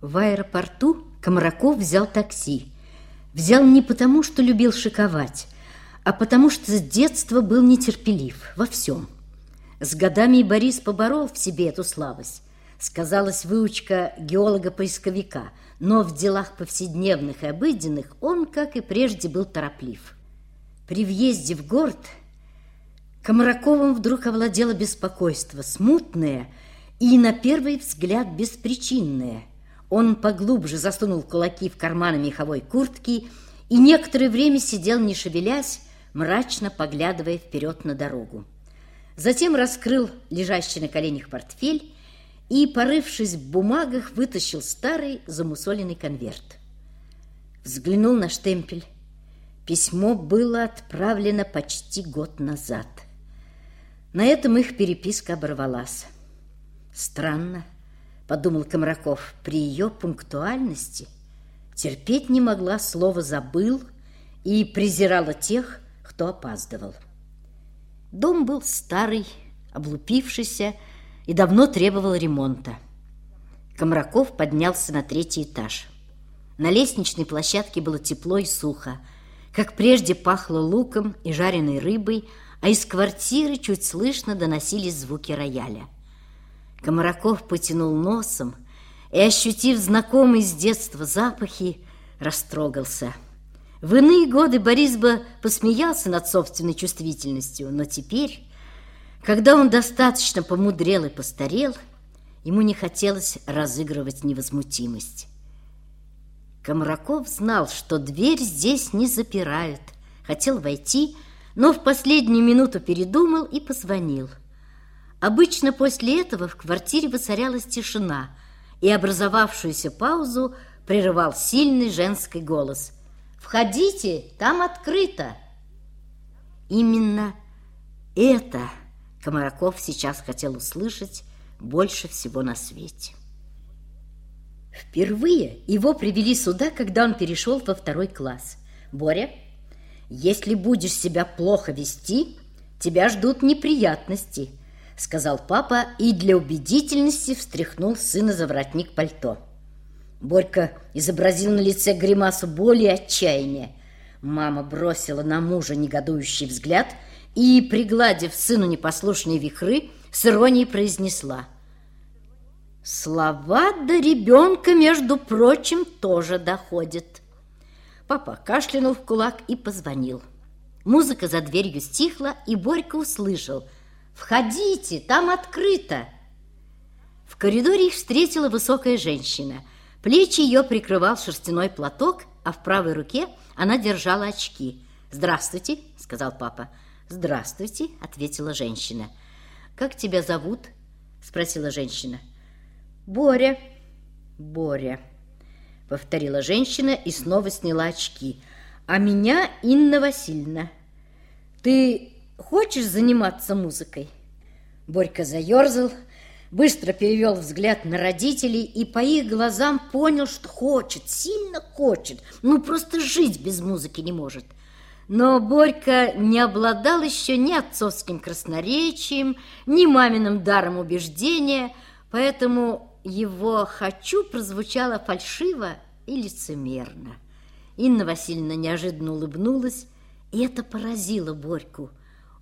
В аэропорту Комараков взял такси. Взял не потому, что любил шиковать, а потому что с детства был нетерпелив во всем. С годами Борис поборол в себе эту слабость. Сказалась выучка геолога-поисковика, но в делах повседневных и обыденных он, как и прежде, был тороплив. При въезде в город Комараковым вдруг овладело беспокойство, смутное и, на первый взгляд, беспричинное – он поглубже засунул кулаки в карманы меховой куртки и некоторое время сидел, не шевелясь, мрачно поглядывая вперед на дорогу. Затем раскрыл лежащий на коленях портфель и, порывшись в бумагах, вытащил старый замусоленный конверт. Взглянул на штемпель. Письмо было отправлено почти год назад. На этом их переписка оборвалась. Странно подумал Комраков, при ее пунктуальности терпеть не могла слово «забыл» и презирала тех, кто опаздывал. Дом был старый, облупившийся и давно требовал ремонта. Комраков поднялся на третий этаж. На лестничной площадке было тепло и сухо. Как прежде пахло луком и жареной рыбой, а из квартиры чуть слышно доносились звуки рояля. Комараков потянул носом и, ощутив знакомые с детства запахи, растрогался. В иные годы Борис бы посмеялся над собственной чувствительностью, но теперь, когда он достаточно помудрел и постарел, ему не хотелось разыгрывать невозмутимость. Комараков знал, что дверь здесь не запирают. Хотел войти, но в последнюю минуту передумал и позвонил – Обычно после этого в квартире воцарялась тишина, и образовавшуюся паузу прерывал сильный женский голос. «Входите, там открыто!» Именно это Комараков сейчас хотел услышать больше всего на свете. Впервые его привели сюда, когда он перешел во второй класс. «Боря, если будешь себя плохо вести, тебя ждут неприятности», сказал папа и для убедительности встряхнул сына за воротник пальто. Борька изобразил на лице гримасу боли и отчаяния. Мама бросила на мужа негодующий взгляд и, пригладив сыну непослушные вихры, с иронией произнесла. «Слова до ребенка, между прочим, тоже доходят». Папа кашлянул в кулак и позвонил. Музыка за дверью стихла, и Борька услышал – «Входите, там открыто!» В коридоре их встретила высокая женщина. Плечи ее прикрывал шерстяной платок, а в правой руке она держала очки. «Здравствуйте», — сказал папа. «Здравствуйте», — ответила женщина. «Как тебя зовут?» — спросила женщина. «Боря». «Боря», — повторила женщина и снова сняла очки. «А меня Инна Васильевна. Ты Хочешь заниматься музыкой?» Борька заерзал, быстро перевел взгляд на родителей и по их глазам понял, что хочет, сильно хочет, ну просто жить без музыки не может. Но Борька не обладал еще ни отцовским красноречием, ни маминым даром убеждения, поэтому его «хочу» прозвучало фальшиво и лицемерно. Инна Васильевна неожиданно улыбнулась, и это поразило Борьку.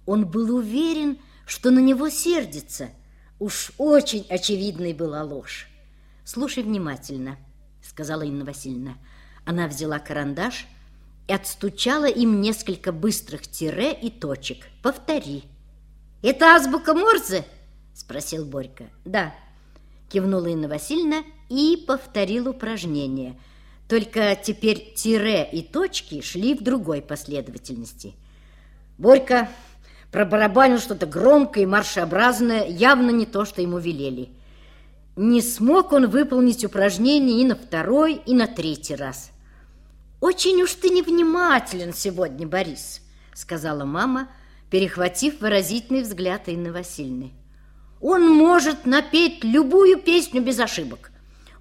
Он был уверен, что на него сердится. Уж очень очевидной была ложь. «Слушай внимательно», — сказала Инна Васильевна. Она взяла карандаш и отстучала им несколько быстрых тире и точек. «Повтори». «Это азбука Морзе?» — спросил Борька. «Да», — кивнула Инна Васильевна и повторил упражнение. Только теперь тире и точки шли в другой последовательности. Борька пробарабанил что-то громкое и маршеобразное, явно не то, что ему велели. Не смог он выполнить упражнение и на второй, и на третий раз. «Очень уж ты невнимателен сегодня, Борис», — сказала мама, перехватив выразительный взгляд Инны Васильевны. «Он может напеть любую песню без ошибок.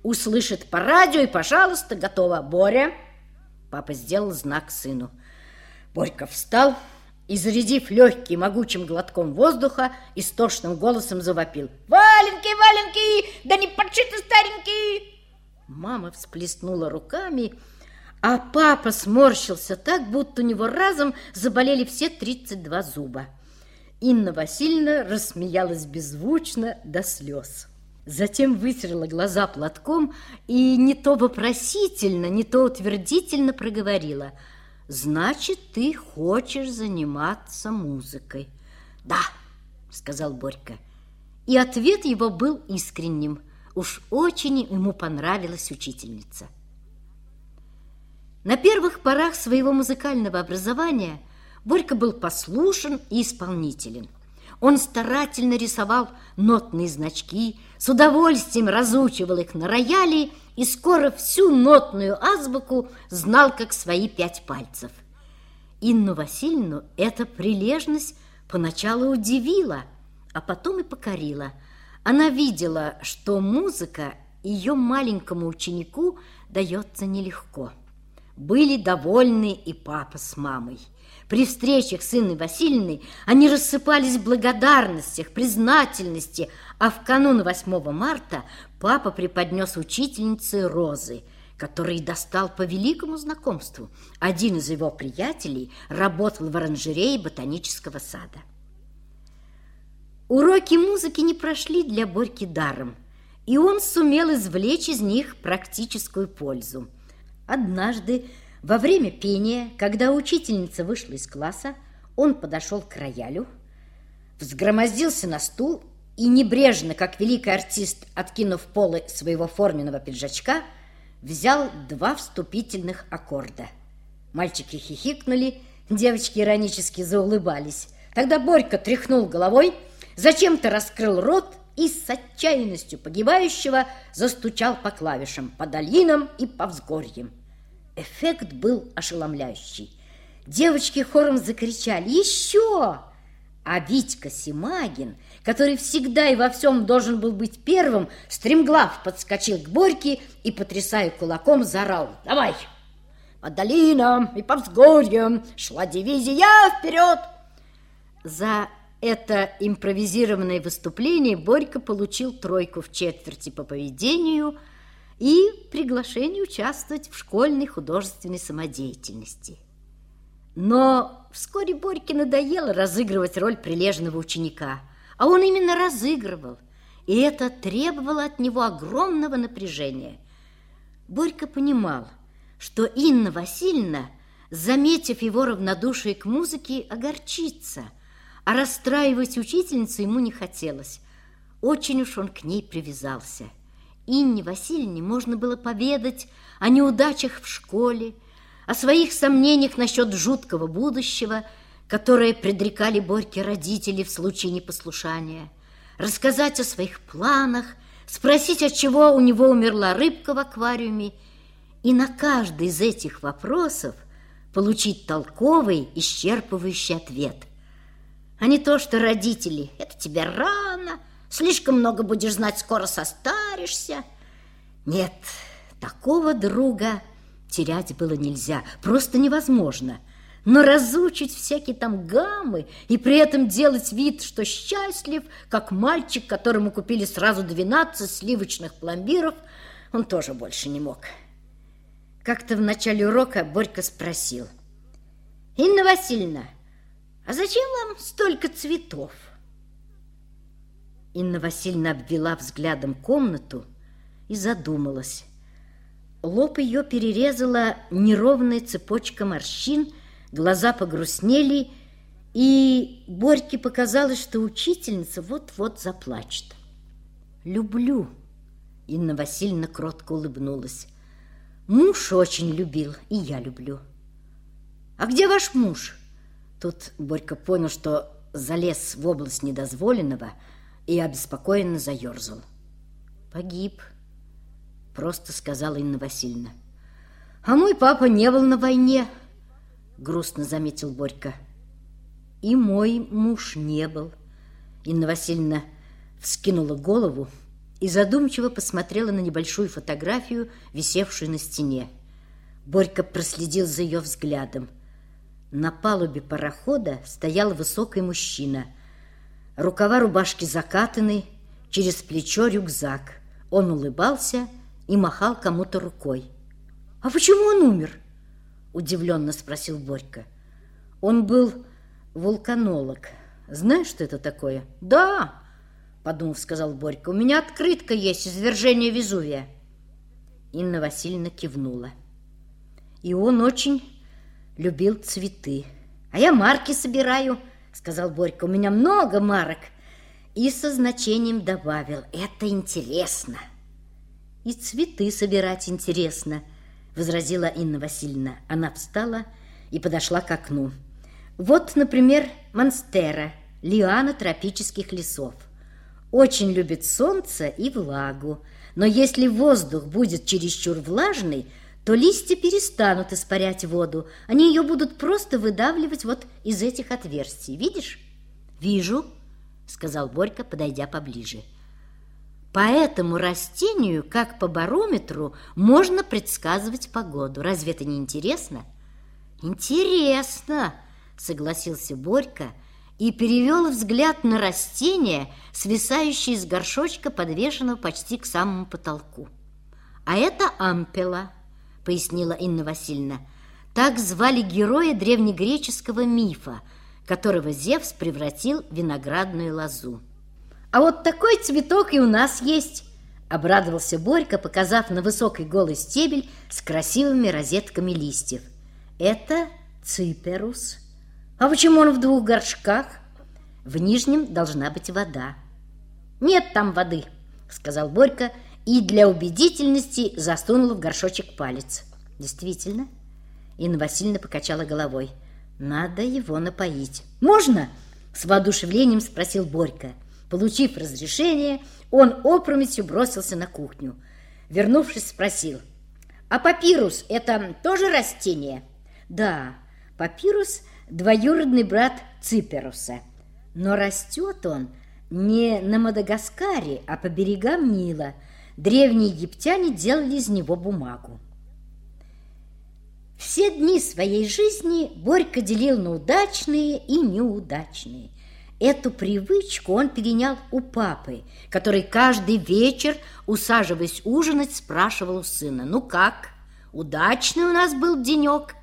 Услышит по радио и, пожалуйста, готово. Боря!» Папа сделал знак сыну. Борька встал, — и, зарядив легкий могучим глотком воздуха, истошным голосом завопил. «Валенки, валенки! Да не подшиты старенькие!» Мама всплеснула руками, а папа сморщился так, будто у него разом заболели все 32 зуба. Инна Васильевна рассмеялась беззвучно до слез. Затем вытерла глаза платком и не то вопросительно, не то утвердительно проговорила. «Значит, ты хочешь заниматься музыкой?» «Да», — сказал Борька. И ответ его был искренним. Уж очень ему понравилась учительница. На первых порах своего музыкального образования Борька был послушен и исполнителен. Он старательно рисовал нотные значки, с удовольствием разучивал их на рояле и скоро всю нотную азбуку знал, как свои пять пальцев. Инну Васильевну эта прилежность поначалу удивила, а потом и покорила. Она видела, что музыка ее маленькому ученику дается нелегко. Были довольны и папа с мамой. При встречах с Инной Васильевной они рассыпались в благодарностях, признательности, а в канун 8 марта папа преподнес учительнице розы, которые достал по великому знакомству. Один из его приятелей работал в оранжерее ботанического сада. Уроки музыки не прошли для Борьки даром, и он сумел извлечь из них практическую пользу. Однажды, во время пения, когда учительница вышла из класса, он подошел к роялю, взгромоздился на стул и небрежно, как великий артист, откинув полы своего форменного пиджачка, взял два вступительных аккорда. Мальчики хихикнули, девочки иронически заулыбались. Тогда Борька тряхнул головой, зачем-то раскрыл рот и с отчаянностью погибающего застучал по клавишам, по долинам и по взгорьям. Эффект был ошеломляющий. Девочки хором закричали «Еще!», а Витька Симагин, который всегда и во всем должен был быть первым, стремглав подскочил к Борьке и, потрясая кулаком, заорал «Давай!» По долинам и по взгорьям шла дивизия вперед! За это импровизированное выступление Борька получил тройку в четверти по поведению и приглашение участвовать в школьной художественной самодеятельности. Но вскоре Борьке надоело разыгрывать роль прилежного ученика, а он именно разыгрывал, и это требовало от него огромного напряжения. Борька понимал, что Инна Васильевна, заметив его равнодушие к музыке, огорчится – а расстраивать учительницу ему не хотелось. Очень уж он к ней привязался. Инне Васильевне можно было поведать о неудачах в школе, о своих сомнениях насчет жуткого будущего, которое предрекали Борьке родители в случае непослушания, рассказать о своих планах, спросить, от чего у него умерла рыбка в аквариуме, и на каждый из этих вопросов получить толковый, исчерпывающий ответ – а не то, что родители. Это тебе рано, слишком много будешь знать, скоро состаришься. Нет, такого друга терять было нельзя, просто невозможно. Но разучить всякие там гаммы и при этом делать вид, что счастлив, как мальчик, которому купили сразу 12 сливочных пломбиров, он тоже больше не мог. Как-то в начале урока Борька спросил. «Инна Васильевна, а зачем вам столько цветов? Инна Васильевна обвела взглядом комнату и задумалась. Лоб ее перерезала неровная цепочка морщин, глаза погрустнели, и Борьке показалось, что учительница вот-вот заплачет. «Люблю», — Инна Васильевна кротко улыбнулась. «Муж очень любил, и я люблю». «А где ваш муж?» Тут Борька понял, что залез в область недозволенного и обеспокоенно заерзал. «Погиб», — просто сказала Инна Васильевна. «А мой папа не был на войне», — грустно заметил Борька. «И мой муж не был». Инна Васильевна вскинула голову и задумчиво посмотрела на небольшую фотографию, висевшую на стене. Борька проследил за ее взглядом. На палубе парохода стоял высокий мужчина. Рукава рубашки закатаны, через плечо рюкзак. Он улыбался и махал кому-то рукой. «А почему он умер?» – удивленно спросил Борька. Он был вулканолог. Знаешь, что это такое? Да, подумав, сказал Борька. У меня открытка есть извержение Везувия. Инна Васильевна кивнула. И он очень любил цветы. А я марки собираю, сказал Борька. У меня много марок. И со значением добавил. Это интересно. И цветы собирать интересно, возразила Инна Васильевна. Она встала и подошла к окну. Вот, например, монстера, лиана тропических лесов. Очень любит солнце и влагу, но если воздух будет чересчур влажный, то листья перестанут испарять воду, они ее будут просто выдавливать вот из этих отверстий. Видишь? Вижу, сказал Борька, подойдя поближе. По этому растению, как по барометру, можно предсказывать погоду. Разве это не интересно? Интересно, согласился Борька и перевел взгляд на растение, свисающее из горшочка, подвешенного почти к самому потолку. А это ампела, пояснила Инна Васильевна. Так звали героя древнегреческого мифа, которого Зевс превратил в виноградную лозу. А вот такой цветок и у нас есть, обрадовался Борька, показав на высокий голый стебель с красивыми розетками листьев. Это циперус. А почему он в двух горшках? В нижнем должна быть вода. Нет там воды, сказал Борька и для убедительности засунул в горшочек палец. Действительно, Инна Васильевна покачала головой. Надо его напоить. Можно? С воодушевлением спросил Борька. Получив разрешение, он опрометью бросился на кухню. Вернувшись, спросил. А папирус – это тоже растение? Да, папирус – двоюродный брат Циперуса. Но растет он не на Мадагаскаре, а по берегам Нила. Древние египтяне делали из него бумагу. Все дни своей жизни Борька делил на удачные и неудачные. Эту привычку он перенял у папы, который каждый вечер, усаживаясь ужинать, спрашивал у сына, «Ну как, удачный у нас был денек?»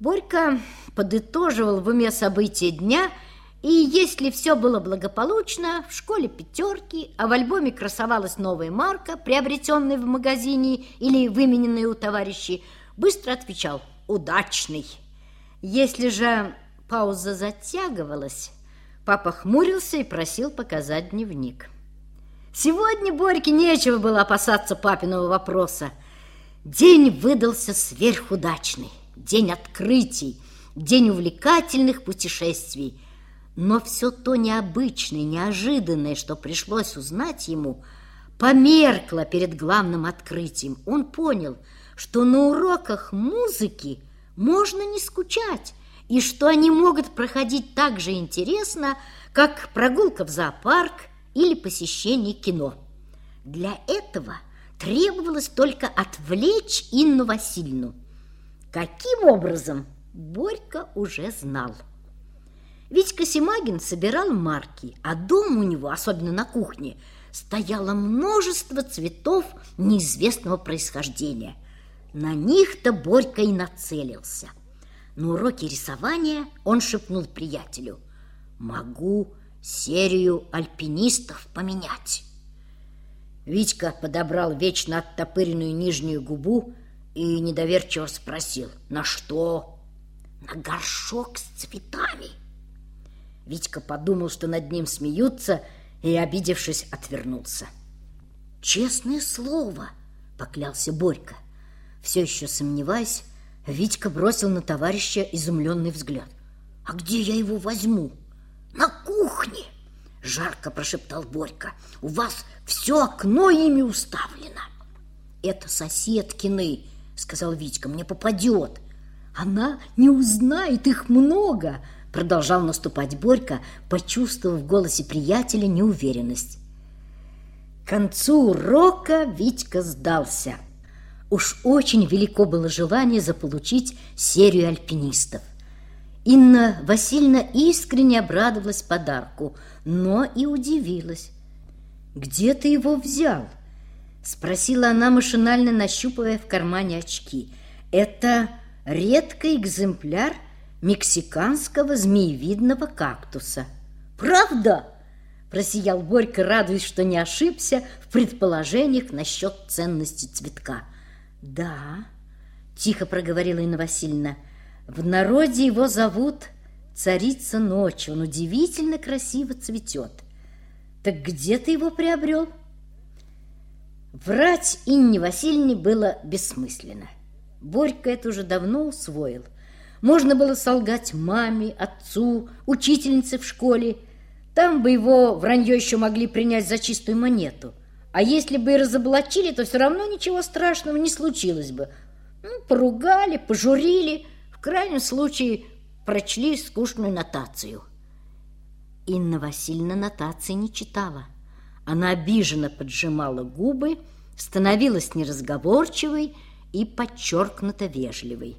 Борька подытоживал в уме события дня, и если все было благополучно, в школе пятерки, а в альбоме красовалась новая марка, приобретенная в магазине или вымененная у товарищей, быстро отвечал «удачный». Если же пауза затягивалась, папа хмурился и просил показать дневник. Сегодня Борьке нечего было опасаться папиного вопроса. День выдался сверхудачный день открытий, день увлекательных путешествий. Но все то необычное, неожиданное, что пришлось узнать ему, померкло перед главным открытием. Он понял, что на уроках музыки можно не скучать, и что они могут проходить так же интересно, как прогулка в зоопарк или посещение кино. Для этого требовалось только отвлечь Инну Васильевну – Каким образом, Борька уже знал. Витька Симагин собирал марки, а дома у него, особенно на кухне, стояло множество цветов неизвестного происхождения. На них-то Борька и нацелился. На уроке рисования он шепнул приятелю, «Могу серию альпинистов поменять». Витька подобрал вечно оттопыренную нижнюю губу и недоверчиво спросил, на что? На горшок с цветами. Витька подумал, что над ним смеются, и, обидевшись, отвернулся. «Честное слово!» — поклялся Борька. Все еще сомневаясь, Витька бросил на товарища изумленный взгляд. «А где я его возьму?» «На кухне!» — жарко прошептал Борька. «У вас все окно ими уставлено!» «Это соседкины!» сказал Витька, мне попадет. Она не узнает, их много, продолжал наступать Борька, почувствовав в голосе приятеля неуверенность. К концу урока Витька сдался. Уж очень велико было желание заполучить серию альпинистов. Инна Васильевна искренне обрадовалась подарку, но и удивилась. «Где ты его взял?» Спросила она, машинально нащупывая в кармане очки. Это редкий экземпляр мексиканского змеевидного кактуса. Правда? Просиял Борька, радуясь, что не ошибся в предположениях насчет ценности цветка. Да, тихо проговорила Инна Васильевна, в народе его зовут царица ночи. Он удивительно красиво цветет. Так где ты его приобрел? Врать Инне Васильевне было бессмысленно. Борька это уже давно усвоил. Можно было солгать маме, отцу, учительнице в школе. Там бы его вранье еще могли принять за чистую монету. А если бы и разоблачили, то все равно ничего страшного не случилось бы. Ну, поругали, пожурили, в крайнем случае прочли скучную нотацию. Инна Васильевна нотации не читала. Она обиженно поджимала губы, становилась неразговорчивой и подчеркнуто вежливой.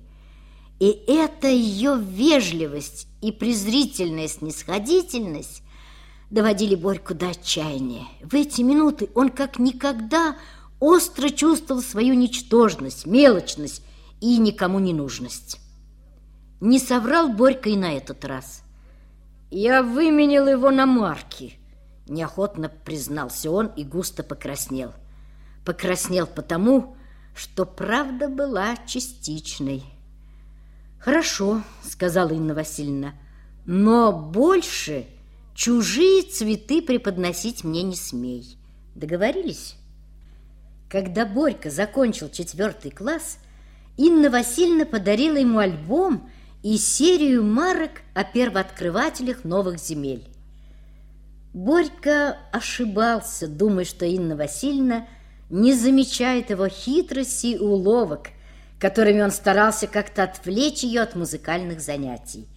И эта ее вежливость и презрительная снисходительность доводили Борьку до отчаяния. В эти минуты он как никогда остро чувствовал свою ничтожность, мелочность и никому не нужность. Не соврал Борька и на этот раз – я выменил его на марки, неохотно признался он и густо покраснел. Покраснел потому, что правда была частичной. Хорошо, сказала Инна Васильевна, но больше чужие цветы преподносить мне не смей. Договорились? Когда Борька закончил четвертый класс, Инна Васильевна подарила ему альбом и серию марок о первооткрывателях новых земель. Борька ошибался, думая, что Инна Васильевна не замечает его хитрости и уловок, которыми он старался как-то отвлечь ее от музыкальных занятий.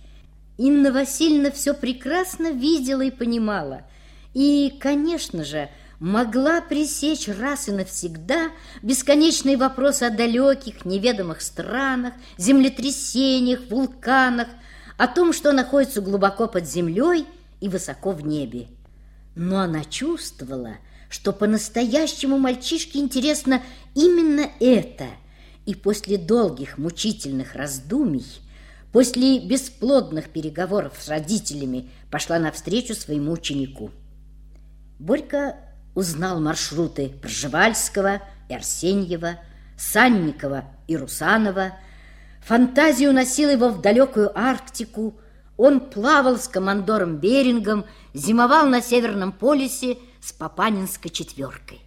Инна Васильевна все прекрасно видела и понимала. И, конечно же, могла пресечь раз и навсегда бесконечные вопросы о далеких, неведомых странах, землетрясениях, вулканах, о том, что находится глубоко под землей и высоко в небе. Но она чувствовала, что по-настоящему мальчишке интересно именно это, и после долгих мучительных раздумий, после бесплодных переговоров с родителями, пошла навстречу своему ученику. Борька узнал маршруты Пржевальского и Арсеньева, Санникова и Русанова. Фантазию носил его в далекую Арктику. Он плавал с командором Берингом, зимовал на Северном полюсе с Папанинской четверкой.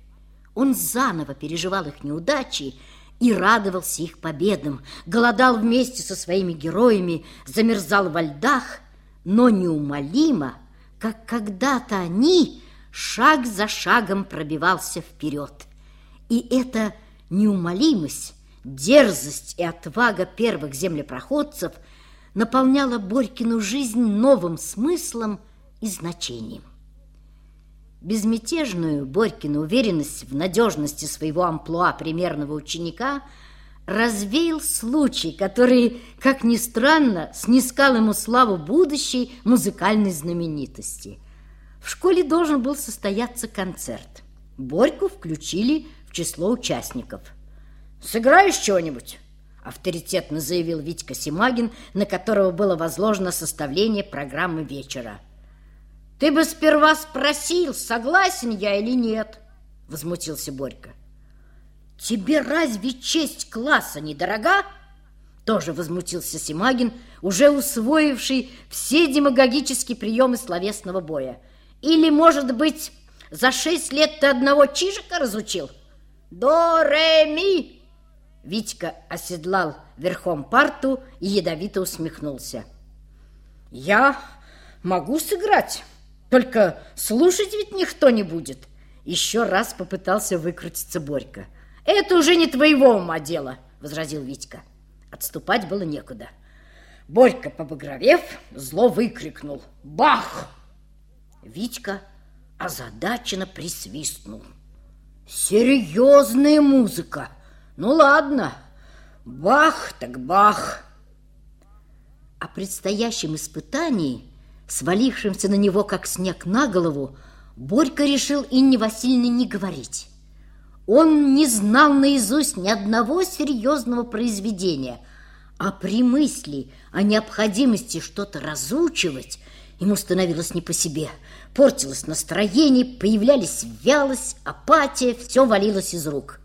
Он заново переживал их неудачи и радовался их победам, голодал вместе со своими героями, замерзал во льдах, но неумолимо, как когда-то они шаг за шагом пробивался вперед. И эта неумолимость, дерзость и отвага первых землепроходцев наполняла Борькину жизнь новым смыслом и значением. Безмятежную Борькину уверенность в надежности своего амплуа примерного ученика развеял случай, который, как ни странно, снискал ему славу будущей музыкальной знаменитости – в школе должен был состояться концерт. Борьку включили в число участников. «Сыграешь чего-нибудь?» авторитетно заявил Витька Симагин, на которого было возложено составление программы вечера. «Ты бы сперва спросил, согласен я или нет», — возмутился Борька. «Тебе разве честь класса недорога?» Тоже возмутился Симагин, уже усвоивший все демагогические приемы словесного боя — или, может быть, за шесть лет ты одного чижика разучил? До, ре, ми. Витька оседлал верхом парту и ядовито усмехнулся. Я могу сыграть, только слушать ведь никто не будет. Еще раз попытался выкрутиться Борька. Это уже не твоего ума дело, возразил Витька. Отступать было некуда. Борька, побагровев, зло выкрикнул. Бах! Витька озадаченно присвистнул. Серьезная музыка. Ну ладно, бах так бах. О предстоящем испытании, свалившемся на него как снег на голову, Борька решил Инне Васильевне не говорить. Он не знал наизусть ни одного серьезного произведения, а при мысли о необходимости что-то разучивать ему становилось не по себе. Портилось настроение, появлялись вялость, апатия, все валилось из рук.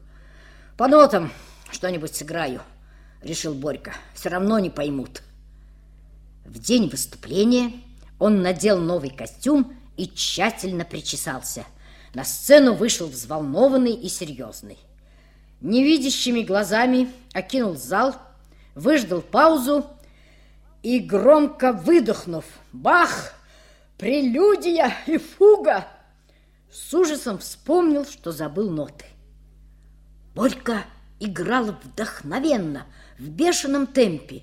«По нотам что-нибудь сыграю», — решил Борька. «Все равно не поймут». В день выступления он надел новый костюм и тщательно причесался — на сцену вышел взволнованный и серьезный. Невидящими глазами окинул зал, выждал паузу и, громко выдохнув «Бах! Прелюдия и фуга!» с ужасом вспомнил, что забыл ноты. Борька играл вдохновенно, в бешеном темпе,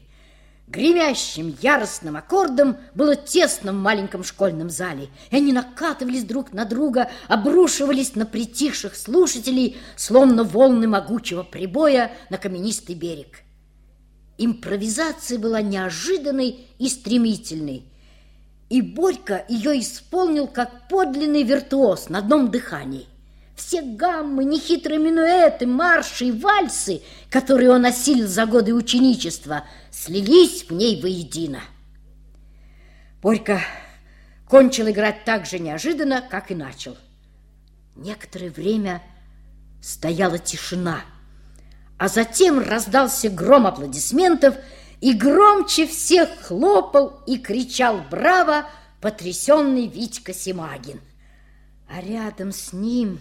Гремящим яростным аккордом было тесно в маленьком школьном зале, и они накатывались друг на друга, обрушивались на притихших слушателей, словно волны могучего прибоя на каменистый берег. Импровизация была неожиданной и стремительной, и Борька ее исполнил как подлинный виртуоз на одном дыхании. Все гаммы, нехитрые минуэты, марши и вальсы, которые он осилил за годы ученичества, слились в ней воедино. Борька кончил играть так же неожиданно, как и начал. Некоторое время стояла тишина, а затем раздался гром аплодисментов, и громче всех хлопал и кричал «Браво!» потрясенный Витька Симагин. А рядом с ним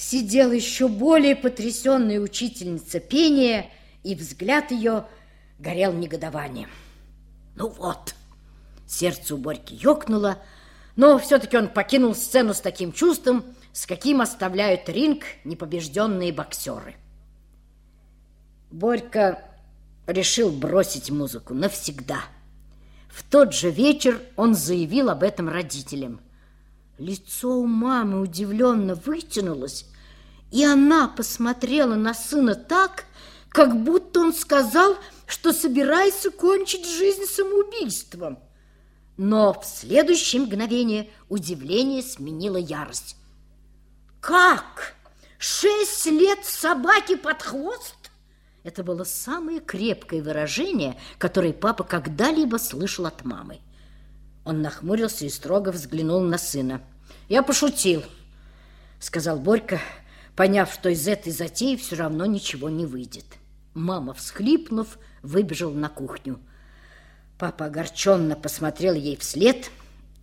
сидела еще более потрясенная учительница пения, и взгляд ее горел негодованием. Ну вот, сердце у Борьки ёкнуло, но все-таки он покинул сцену с таким чувством, с каким оставляют ринг непобежденные боксеры. Борька решил бросить музыку навсегда. В тот же вечер он заявил об этом родителям – Лицо у мамы удивленно вытянулось, и она посмотрела на сына так, как будто он сказал, что собирается кончить жизнь самоубийством. Но в следующее мгновение удивление сменило ярость. «Как? Шесть лет собаки под хвост?» Это было самое крепкое выражение, которое папа когда-либо слышал от мамы. Он нахмурился и строго взглянул на сына. «Я пошутил», — сказал Борька, поняв, что из этой затеи все равно ничего не выйдет. Мама, всхлипнув, выбежала на кухню. Папа огорченно посмотрел ей вслед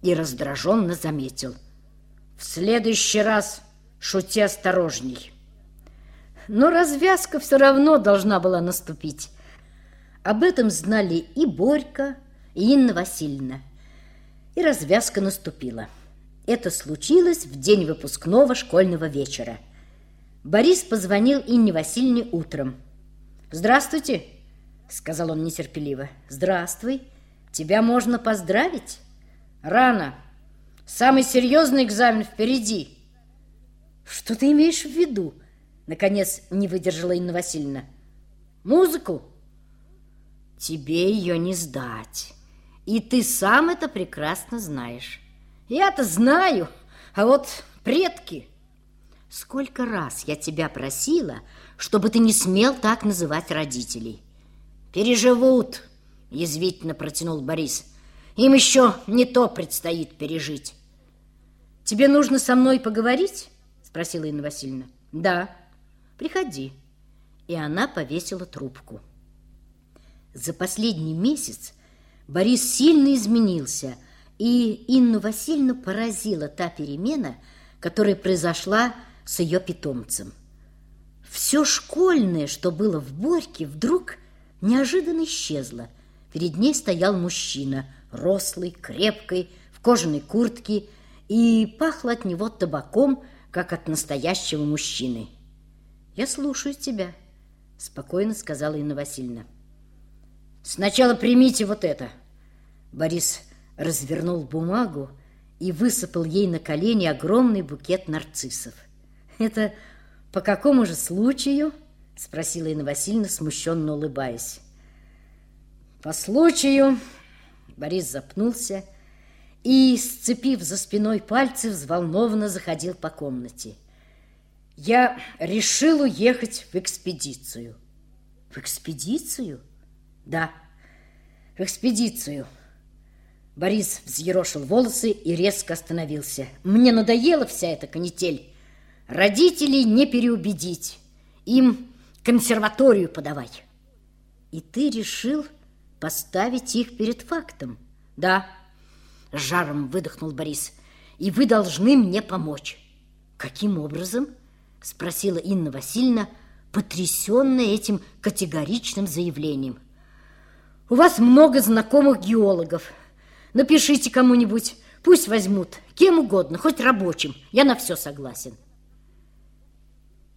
и раздраженно заметил. «В следующий раз шути осторожней». Но развязка все равно должна была наступить. Об этом знали и Борька, и Инна Васильевна. И развязка наступила. Это случилось в день выпускного школьного вечера. Борис позвонил Инне Васильевне утром. «Здравствуйте», — сказал он нетерпеливо. «Здравствуй. Тебя можно поздравить?» «Рано. Самый серьезный экзамен впереди». «Что ты имеешь в виду?» Наконец не выдержала Инна Васильевна. «Музыку?» «Тебе ее не сдать. И ты сам это прекрасно знаешь». Я-то знаю, а вот предки... Сколько раз я тебя просила, чтобы ты не смел так называть родителей. Переживут, язвительно протянул Борис. Им еще не то предстоит пережить. Тебе нужно со мной поговорить? Спросила Инна Васильевна. Да, приходи. И она повесила трубку. За последний месяц Борис сильно изменился – и Инну Васильевну поразила та перемена, которая произошла с ее питомцем. Все школьное, что было в Борьке, вдруг неожиданно исчезло. Перед ней стоял мужчина, рослый, крепкий, в кожаной куртке, и пахло от него табаком, как от настоящего мужчины. «Я слушаю тебя», — спокойно сказала Инна Васильевна. «Сначала примите вот это». Борис развернул бумагу и высыпал ей на колени огромный букет нарциссов. «Это по какому же случаю?» – спросила Инна Васильевна, смущенно улыбаясь. «По случаю...» – Борис запнулся и, сцепив за спиной пальцы, взволнованно заходил по комнате. Я решил уехать в экспедицию. В экспедицию? Да, в экспедицию. Борис взъерошил волосы и резко остановился. Мне надоела вся эта канитель. Родителей не переубедить. Им консерваторию подавать. И ты решил поставить их перед фактом? Да, жаром выдохнул Борис. И вы должны мне помочь. Каким образом? Спросила Инна Васильевна, потрясенная этим категоричным заявлением. У вас много знакомых геологов. Напишите кому-нибудь, пусть возьмут, кем угодно, хоть рабочим. Я на все согласен.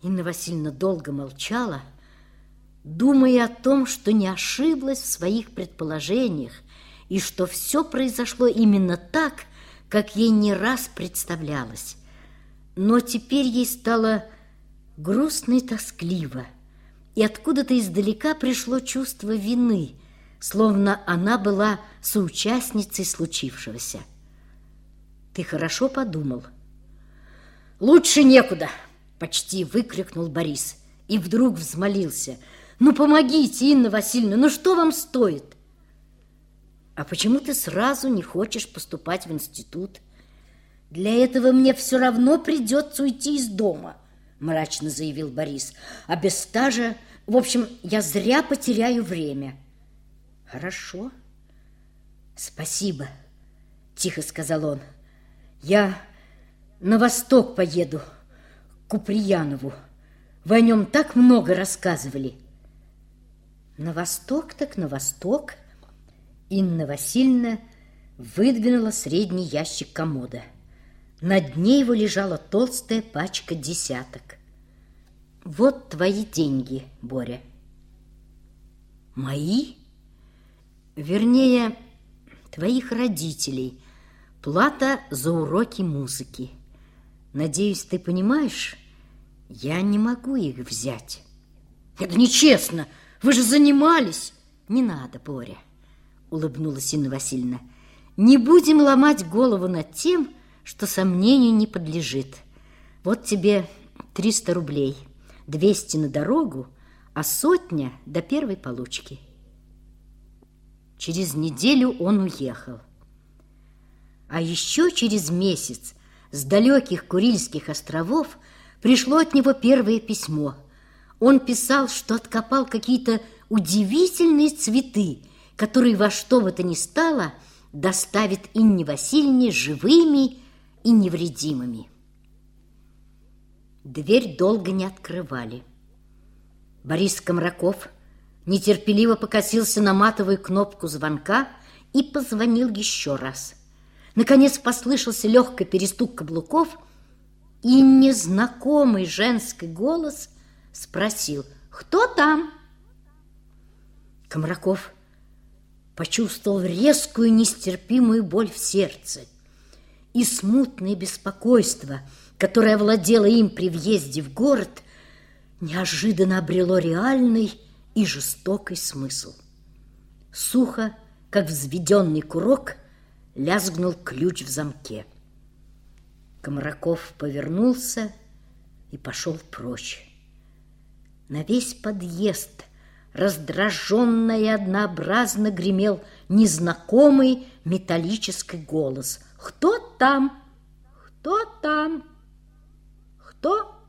Инна Васильевна долго молчала, думая о том, что не ошиблась в своих предположениях и что все произошло именно так, как ей не раз представлялось. Но теперь ей стало грустно и тоскливо, и откуда-то издалека пришло чувство вины, словно она была соучастницей случившегося. Ты хорошо подумал? Лучше некуда, почти выкрикнул Борис и вдруг взмолился. Ну помогите, Инна Васильевна, ну что вам стоит? А почему ты сразу не хочешь поступать в институт? Для этого мне все равно придется уйти из дома мрачно заявил Борис. А без стажа, в общем, я зря потеряю время. Хорошо. Спасибо, тихо сказал он. Я на восток поеду, Куприянову. Вы о нем так много рассказывали. На восток так на восток. Инна Васильевна выдвинула средний ящик комода. На дне его лежала толстая пачка десяток. Вот твои деньги, Боря. Мои? Вернее, твоих родителей. Плата за уроки музыки. Надеюсь, ты понимаешь, я не могу их взять. Это нечестно. Вы же занимались. Не надо, Боря, улыбнулась Инна Васильевна. Не будем ломать голову над тем, что сомнению не подлежит. Вот тебе 300 рублей, 200 на дорогу, а сотня до первой получки. Через неделю он уехал. А еще через месяц с далеких Курильских островов пришло от него первое письмо. Он писал, что откопал какие-то удивительные цветы, которые во что бы то ни стало доставит Инне Васильевне живыми и невредимыми. Дверь долго не открывали. Борис Комраков нетерпеливо покосился на матовую кнопку звонка и позвонил еще раз. Наконец послышался легкий перестук каблуков, и незнакомый женский голос спросил, «Кто там?» Комраков почувствовал резкую нестерпимую боль в сердце – и смутное беспокойство, которое владело им при въезде в город, неожиданно обрело реальный и жестокий смысл. Сухо, как взведенный курок, лязгнул ключ в замке. Комараков повернулся и пошел прочь. На весь подъезд раздраженно и однообразно гремел незнакомый металлический голос – кто там? Кто там? Кто